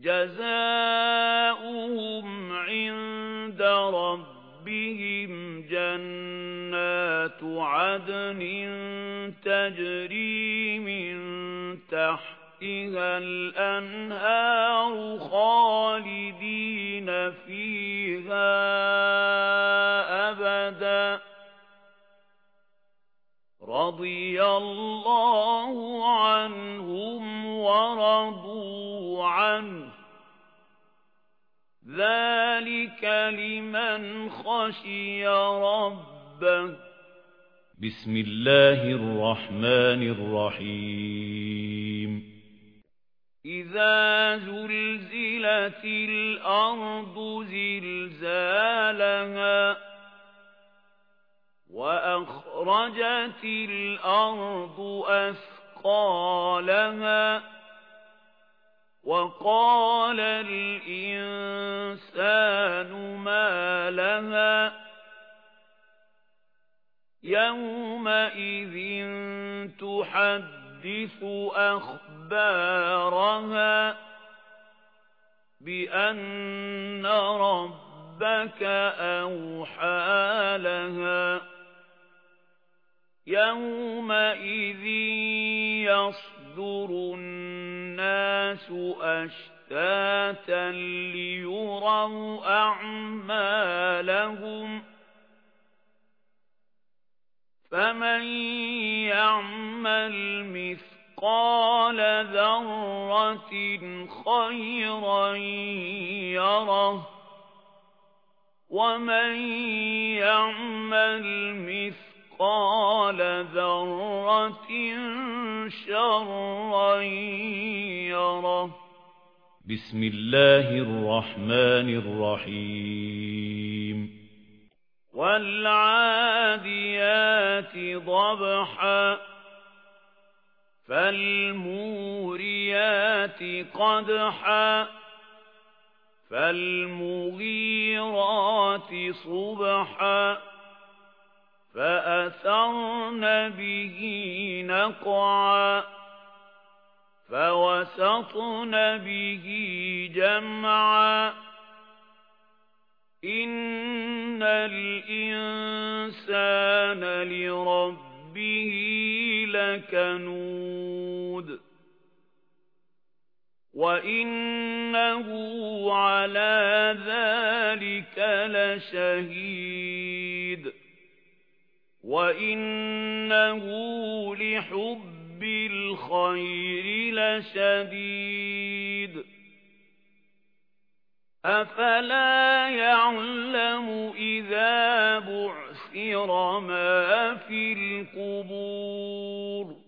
جَزَاؤُهُمْ عِندَ رَبِّهِمْ جَنَّاتُ عَدْنٍ تَجْرِي مِن تَحْتِهَا الْأَنْهَارُ خَالِدِينَ فِيهَا أَبَدًا. رَضِيَ اللَّهُ عَنْهُمْ وَرَضُوا عَنْهُ ذَلِكَ لِمَنْ خَشِيَ رَبَّهُ بسم الله الرحمن الرحيم إذا زلزلت الأرض زلزالها وأخرجت الأرض أثقالها وقال الإنسان ما لها يومئذ تحدث أخبارها بأن ربك أوحى لها يومئذ يصدر الناس أشتاتا ليروا أعمالهم فمن يعمل مثقال ذرة خيرا يره ومن يعمل مثقال مثقال ذرة شرا يره. بسم الله الرحمن الرحيم. والعاديات ضبحا. فالموريات قدحا. فالمغيرات صبحا. فأثرن به نقعا فوسطن به جمعا إن الإنسان لربه لكنود وإنه على ذلك لشهيد وَإِنَّهُ لِحُبِّ الْخَيْرِ لَشَدِيدٌ أَفَلَا يَعْلَمُ إِذَا بُعْثِرَ مَا فِي الْقُبُورِ